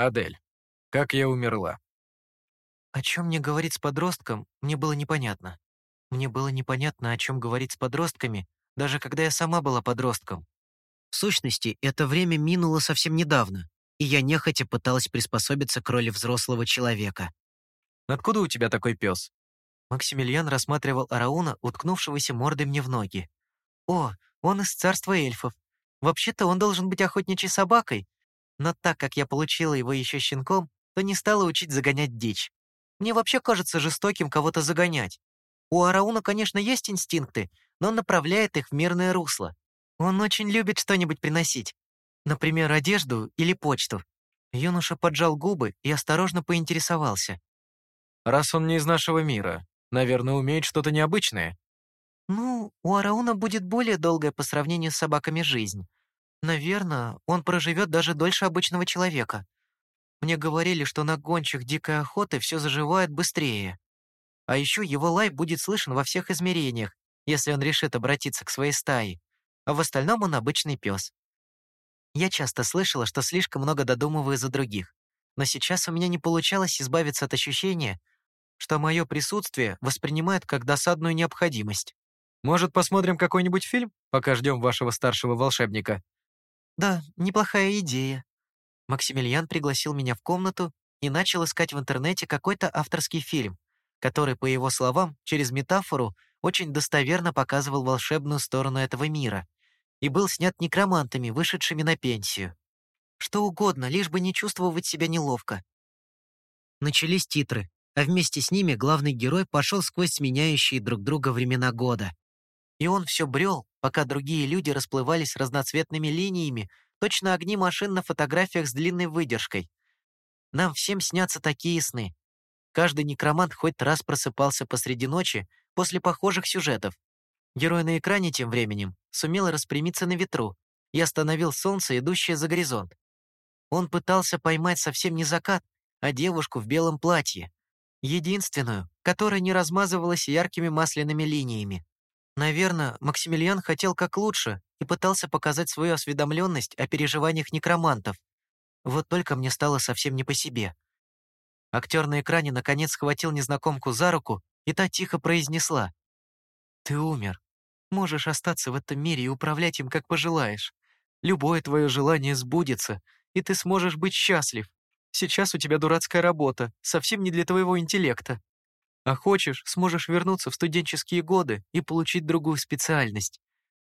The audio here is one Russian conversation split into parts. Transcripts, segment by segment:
Адель, как я умерла?» О чем мне говорить с подростком, мне было непонятно. Мне было непонятно, о чем говорить с подростками, даже когда я сама была подростком. В сущности, это время минуло совсем недавно, и я нехотя пыталась приспособиться к роли взрослого человека. «Откуда у тебя такой пес?» Максимилиан рассматривал Арауна, уткнувшегося мордой мне в ноги. «О, он из царства эльфов. Вообще-то он должен быть охотничьей собакой, но так как я получила его еще щенком, то не стала учить загонять дичь. Мне вообще кажется жестоким кого-то загонять. У Арауна, конечно, есть инстинкты, но он направляет их в мирное русло. Он очень любит что-нибудь приносить. Например, одежду или почту. Юноша поджал губы и осторожно поинтересовался. «Раз он не из нашего мира, наверное, умеет что-то необычное?» «Ну, у Арауна будет более долгая по сравнению с собаками жизнь. Наверное, он проживет даже дольше обычного человека. Мне говорили, что на гончих дикой охоты все заживает быстрее. А еще его лай будет слышен во всех измерениях, если он решит обратиться к своей стае. А в остальном он обычный пес. Я часто слышала, что слишком много додумываю за других. Но сейчас у меня не получалось избавиться от ощущения, что мое присутствие воспринимают как досадную необходимость. «Может, посмотрим какой-нибудь фильм, пока ждем вашего старшего волшебника?» «Да, неплохая идея», Максимилиан пригласил меня в комнату и начал искать в интернете какой-то авторский фильм, который, по его словам, через метафору очень достоверно показывал волшебную сторону этого мира и был снят некромантами, вышедшими на пенсию. Что угодно, лишь бы не чувствовать себя неловко. Начались титры, а вместе с ними главный герой пошел сквозь сменяющие друг друга времена года. И он все брел, пока другие люди расплывались разноцветными линиями, Точно огни машин на фотографиях с длинной выдержкой. Нам всем снятся такие сны. Каждый некромант хоть раз просыпался посреди ночи после похожих сюжетов. Герой на экране тем временем сумел распрямиться на ветру и остановил солнце, идущее за горизонт. Он пытался поймать совсем не закат, а девушку в белом платье. Единственную, которая не размазывалась яркими масляными линиями. Наверное, Максимилиан хотел как лучше и пытался показать свою осведомленность о переживаниях некромантов. Вот только мне стало совсем не по себе. Актер на экране наконец схватил незнакомку за руку, и та тихо произнесла. «Ты умер. Можешь остаться в этом мире и управлять им, как пожелаешь. Любое твое желание сбудется, и ты сможешь быть счастлив. Сейчас у тебя дурацкая работа, совсем не для твоего интеллекта. А хочешь, сможешь вернуться в студенческие годы и получить другую специальность.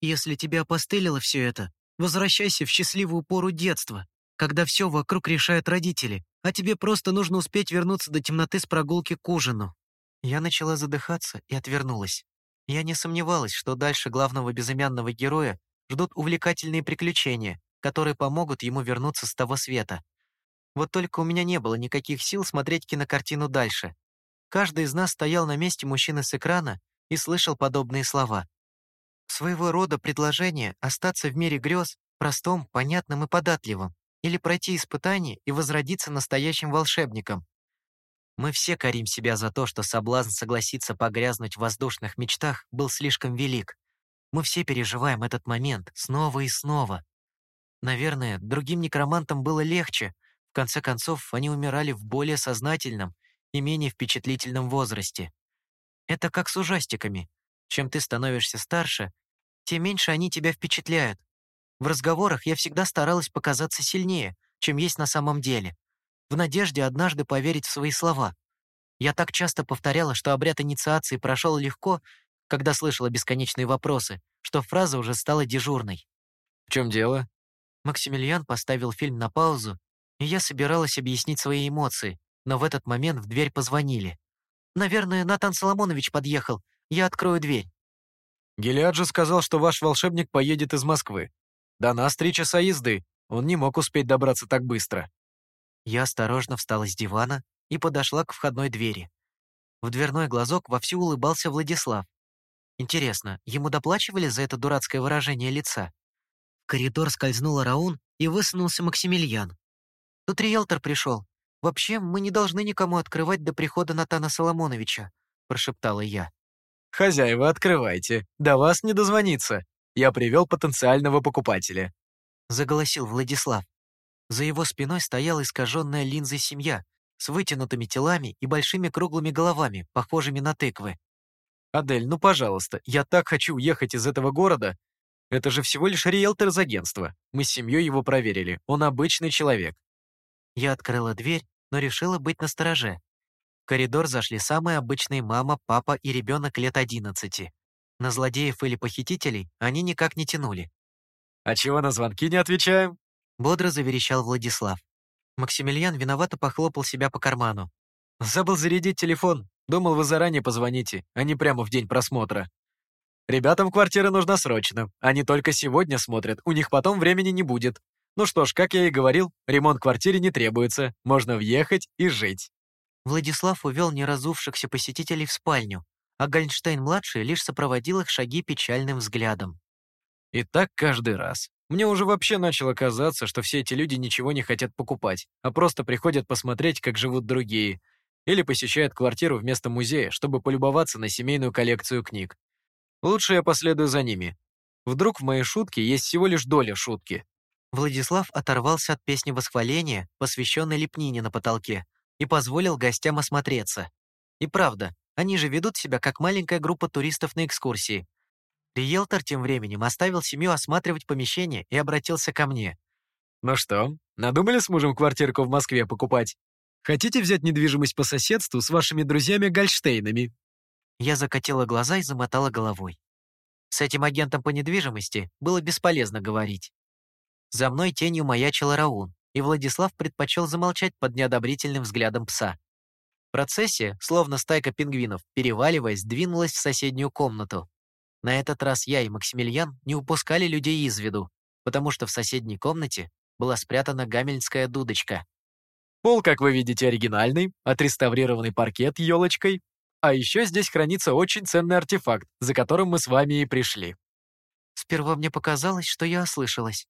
Если тебе опостылило все это, возвращайся в счастливую пору детства, когда все вокруг решают родители, а тебе просто нужно успеть вернуться до темноты с прогулки к ужину». Я начала задыхаться и отвернулась. Я не сомневалась, что дальше главного безымянного героя ждут увлекательные приключения, которые помогут ему вернуться с того света. Вот только у меня не было никаких сил смотреть кинокартину дальше, Каждый из нас стоял на месте мужчины с экрана и слышал подобные слова. Своего рода предложение остаться в мире грез, простом, понятным и податливым, или пройти испытание и возродиться настоящим волшебником. Мы все корим себя за то, что соблазн согласиться погрязнуть в воздушных мечтах был слишком велик. Мы все переживаем этот момент снова и снова. Наверное, другим некромантам было легче. В конце концов, они умирали в более сознательном и менее впечатлительном возрасте. Это как с ужастиками. Чем ты становишься старше, тем меньше они тебя впечатляют. В разговорах я всегда старалась показаться сильнее, чем есть на самом деле, в надежде однажды поверить в свои слова. Я так часто повторяла, что обряд инициации прошел легко, когда слышала бесконечные вопросы, что фраза уже стала дежурной. «В чем дело?» Максимилиан поставил фильм на паузу, и я собиралась объяснить свои эмоции, но в этот момент в дверь позвонили. «Наверное, Натан Соломонович подъехал. Я открою дверь». Гелиад же сказал, что ваш волшебник поедет из Москвы. До нас три часа езды. Он не мог успеть добраться так быстро». Я осторожно встала с дивана и подошла к входной двери. В дверной глазок вовсю улыбался Владислав. Интересно, ему доплачивали за это дурацкое выражение лица? В коридор скользнула Раун и высунулся Максимилиан. Тут риэлтор пришел. «Вообще, мы не должны никому открывать до прихода Натана Соломоновича», — прошептала я. «Хозяева, открывайте. До вас не дозвониться. Я привел потенциального покупателя», — заголосил Владислав. За его спиной стояла искаженная линзой семья с вытянутыми телами и большими круглыми головами, похожими на тыквы. «Адель, ну пожалуйста, я так хочу уехать из этого города. Это же всего лишь риэлтор из агентства. Мы с семьей его проверили. Он обычный человек». Я открыла дверь, но решила быть настороже. В коридор зашли самые обычные мама, папа и ребенок лет одиннадцати. На злодеев или похитителей они никак не тянули. «А чего на звонки не отвечаем?» Бодро заверещал Владислав. Максимилиан виновато похлопал себя по карману. «Забыл зарядить телефон. Думал, вы заранее позвоните, а не прямо в день просмотра. Ребятам квартира нужна срочно. Они только сегодня смотрят, у них потом времени не будет. Ну что ж, как я и говорил, ремонт квартире не требуется. Можно въехать и жить». Владислав увел неразувшихся посетителей в спальню, а Гальнштейн-младший лишь сопроводил их шаги печальным взглядом. И так каждый раз. Мне уже вообще начало казаться, что все эти люди ничего не хотят покупать, а просто приходят посмотреть, как живут другие, или посещают квартиру вместо музея, чтобы полюбоваться на семейную коллекцию книг. Лучше я последую за ними. Вдруг в моей шутке есть всего лишь доля шутки. Владислав оторвался от песни восхваления, посвященной лепнине на потолке, и позволил гостям осмотреться. И правда, они же ведут себя как маленькая группа туристов на экскурсии, Риэлтор тем временем оставил семью осматривать помещение и обратился ко мне. «Ну что, надумали с мужем квартирку в Москве покупать? Хотите взять недвижимость по соседству с вашими друзьями Гольштейнами?» Я закатила глаза и замотала головой. С этим агентом по недвижимости было бесполезно говорить. За мной тенью маячил Раун, и Владислав предпочел замолчать под неодобрительным взглядом пса. Процессия, словно стайка пингвинов, переваливаясь, двинулась в соседнюю комнату. На этот раз я и Максимилиан не упускали людей из виду, потому что в соседней комнате была спрятана гамельнская дудочка. Пол, как вы видите, оригинальный, отреставрированный паркет елочкой. А еще здесь хранится очень ценный артефакт, за которым мы с вами и пришли. Сперва мне показалось, что я ослышалась.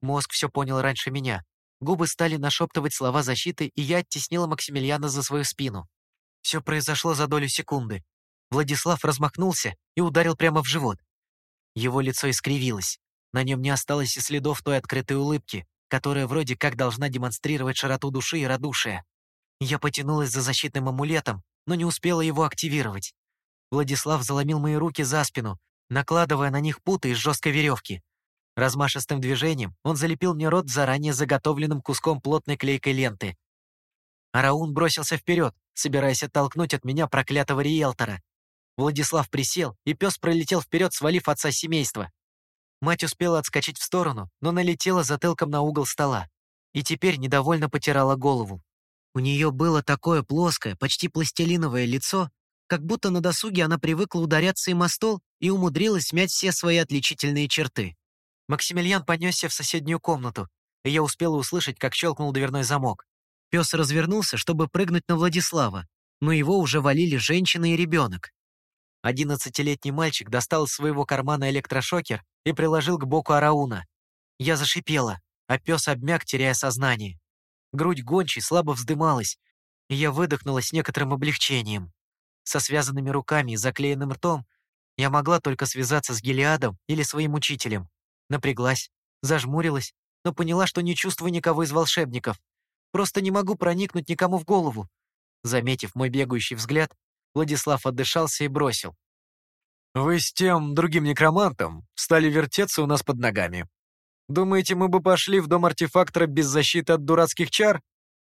Мозг все понял раньше меня. Губы стали нашептывать слова защиты, и я оттеснила Максимилиана за свою спину. Все произошло за долю секунды. Владислав размахнулся и ударил прямо в живот. Его лицо искривилось. На нем не осталось и следов той открытой улыбки, которая вроде как должна демонстрировать широту души и радушие. Я потянулась за защитным амулетом, но не успела его активировать. Владислав заломил мои руки за спину, накладывая на них путы из жесткой веревки. Размашистым движением он залепил мне рот заранее заготовленным куском плотной клейкой ленты. Араун бросился вперед, собираясь оттолкнуть от меня проклятого риэлтора. Владислав присел, и пес пролетел вперед, свалив отца семейства. Мать успела отскочить в сторону, но налетела затылком на угол стола. И теперь недовольно потирала голову. У нее было такое плоское, почти пластилиновое лицо, как будто на досуге она привыкла ударяться им о стол и умудрилась смять все свои отличительные черты. Максимилиан понесся в соседнюю комнату, и я успела услышать, как щелкнул дверной замок. Пес развернулся, чтобы прыгнуть на Владислава, но его уже валили женщина и ребенок. Одиннадцатилетний мальчик достал из своего кармана электрошокер и приложил к боку Арауна. Я зашипела, а пес обмяк, теряя сознание. Грудь гончей слабо вздымалась, и я выдохнула с некоторым облегчением. Со связанными руками и заклеенным ртом я могла только связаться с Гелиадом или своим учителем. Напряглась, зажмурилась, но поняла, что не чувствую никого из волшебников. Просто не могу проникнуть никому в голову. Заметив мой бегающий взгляд, Владислав отдышался и бросил. «Вы с тем другим некромантом стали вертеться у нас под ногами. Думаете, мы бы пошли в дом артефактора без защиты от дурацких чар?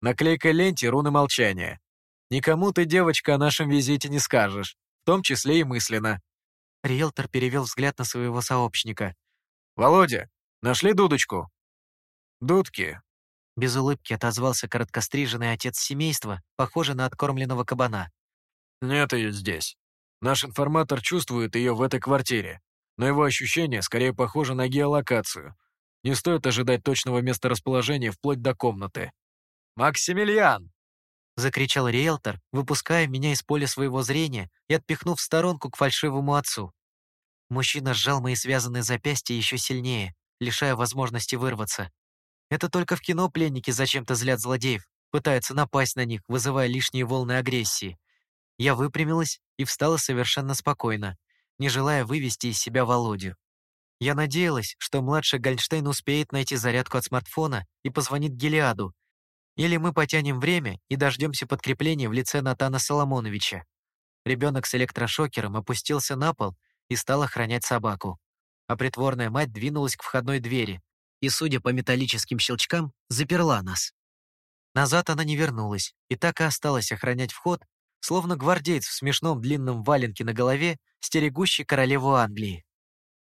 Наклейка ленте руны молчания. Никому ты, девочка, о нашем визите не скажешь, в том числе и мысленно». Риэлтор перевел взгляд на своего сообщника. «Володя, нашли дудочку?» «Дудки». Без улыбки отозвался короткостриженный отец семейства, похожий на откормленного кабана. «Нет ее здесь. Наш информатор чувствует ее в этой квартире, но его ощущение скорее похоже на геолокацию. Не стоит ожидать точного месторасположения вплоть до комнаты». «Максимилиан!» — закричал риэлтор, выпуская меня из поля своего зрения и отпихнув в сторонку к фальшивому отцу. Мужчина сжал мои связанные запястья еще сильнее, лишая возможности вырваться. Это только в кино пленники зачем-то злят злодеев, пытаются напасть на них, вызывая лишние волны агрессии. Я выпрямилась и встала совершенно спокойно, не желая вывести из себя Володю. Я надеялась, что младший Гольдштейн успеет найти зарядку от смартфона и позвонит Гелиаду. Или мы потянем время и дождемся подкрепления в лице Натана Соломоновича. Ребенок с электрошокером опустился на пол и стал охранять собаку. А притворная мать двинулась к входной двери и, судя по металлическим щелчкам, заперла нас. Назад она не вернулась и так и осталась охранять вход, словно гвардеец в смешном длинном валенке на голове, стерегущий королеву Англии.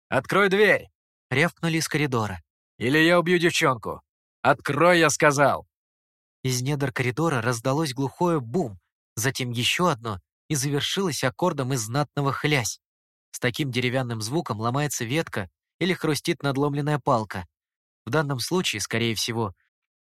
«Открой дверь!» — рявкнули из коридора. «Или я убью девчонку! Открой, я сказал!» Из недр коридора раздалось глухое бум, затем еще одно и завершилось аккордом из знатного хлясь. С таким деревянным звуком ломается ветка или хрустит надломленная палка. В данном случае, скорее всего,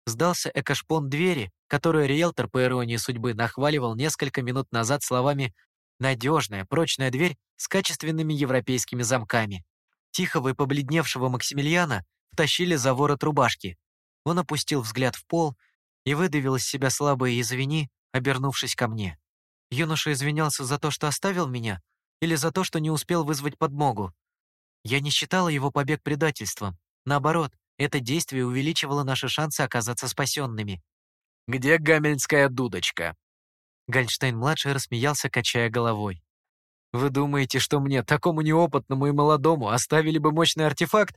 сдался экошпон двери, которую риэлтор, по иронии судьбы, нахваливал несколько минут назад словами «надежная, прочная дверь с качественными европейскими замками». Тихого и побледневшего Максимилиана втащили за ворот рубашки. Он опустил взгляд в пол и выдавил из себя слабые «извини», обернувшись ко мне. Юноша извинялся за то, что оставил меня, или за то, что не успел вызвать подмогу. Я не считала его побег предательством. Наоборот, это действие увеличивало наши шансы оказаться спасенными. «Где гамельнская дудочка?» Гальштейн-младший рассмеялся, качая головой. «Вы думаете, что мне, такому неопытному и молодому, оставили бы мощный артефакт?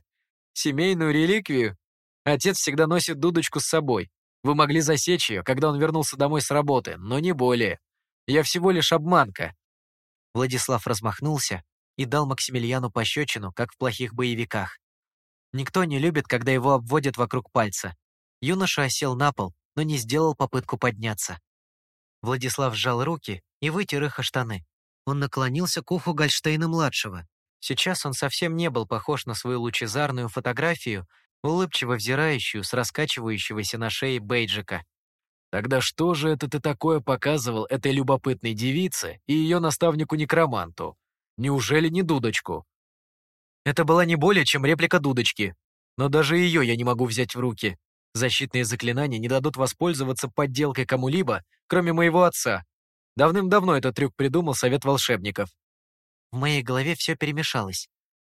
Семейную реликвию? Отец всегда носит дудочку с собой. Вы могли засечь ее, когда он вернулся домой с работы, но не более. Я всего лишь обманка». Владислав размахнулся и дал Максимилиану пощечину, как в плохих боевиках. Никто не любит, когда его обводят вокруг пальца. Юноша осел на пол, но не сделал попытку подняться. Владислав сжал руки и вытер их о штаны. Он наклонился к уху Гольштейна-младшего. Сейчас он совсем не был похож на свою лучезарную фотографию, улыбчиво взирающую с раскачивающегося на шее бейджика. Тогда что же это ты такое показывал этой любопытной девице и ее наставнику-некроманту? Неужели не дудочку? Это была не более чем реплика дудочки. Но даже ее я не могу взять в руки. Защитные заклинания не дадут воспользоваться подделкой кому-либо, кроме моего отца. Давным-давно этот трюк придумал совет волшебников. В моей голове все перемешалось.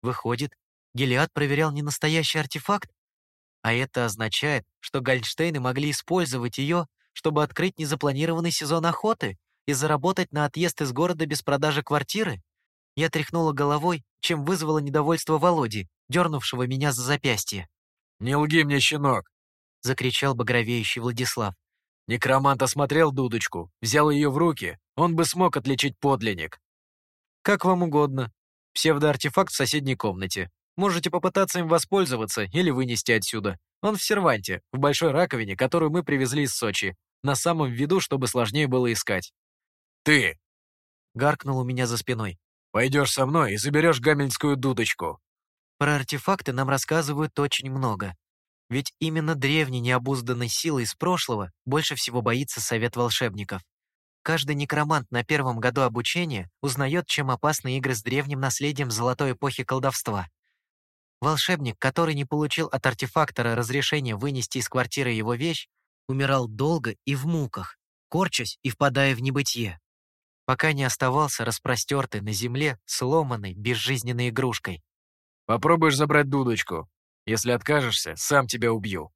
Выходит, Гелиад проверял не настоящий артефакт? А это означает, что Гальдштейны могли использовать ее чтобы открыть незапланированный сезон охоты и заработать на отъезд из города без продажи квартиры? Я тряхнула головой, чем вызвало недовольство Володи, дернувшего меня за запястье. «Не лги мне, щенок!» — закричал багровеющий Владислав. «Некромант осмотрел дудочку, взял ее в руки, он бы смог отличить подлинник». «Как вам угодно. Псевдоартефакт в соседней комнате. Можете попытаться им воспользоваться или вынести отсюда. Он в серванте, в большой раковине, которую мы привезли из Сочи на самом виду, чтобы сложнее было искать. «Ты!» — гаркнул у меня за спиной. «Пойдешь со мной и заберешь гамельнскую дудочку». Про артефакты нам рассказывают очень много. Ведь именно древней необузданной силой из прошлого больше всего боится совет волшебников. Каждый некромант на первом году обучения узнает, чем опасны игры с древним наследием золотой эпохи колдовства. Волшебник, который не получил от артефактора разрешения вынести из квартиры его вещь, умирал долго и в муках, корчась и впадая в небытие, пока не оставался распростертый на земле сломанной, безжизненной игрушкой. «Попробуешь забрать дудочку. Если откажешься, сам тебя убью».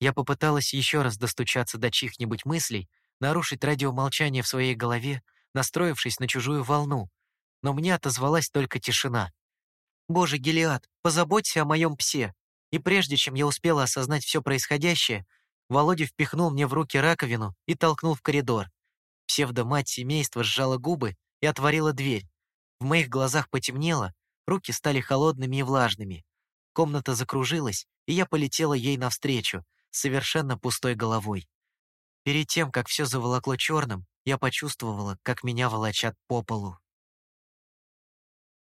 Я попыталась еще раз достучаться до чьих-нибудь мыслей, нарушить радиомолчание в своей голове, настроившись на чужую волну, но мне отозвалась только тишина. «Боже, Гелиад, позаботься о моем псе!» И прежде чем я успела осознать все происходящее, Володя впихнул мне в руки раковину и толкнул в коридор. Псевдомать семейства сжала губы и отворила дверь. В моих глазах потемнело, руки стали холодными и влажными. Комната закружилась, и я полетела ей навстречу, совершенно пустой головой. Перед тем, как все заволокло черным, я почувствовала, как меня волочат по полу.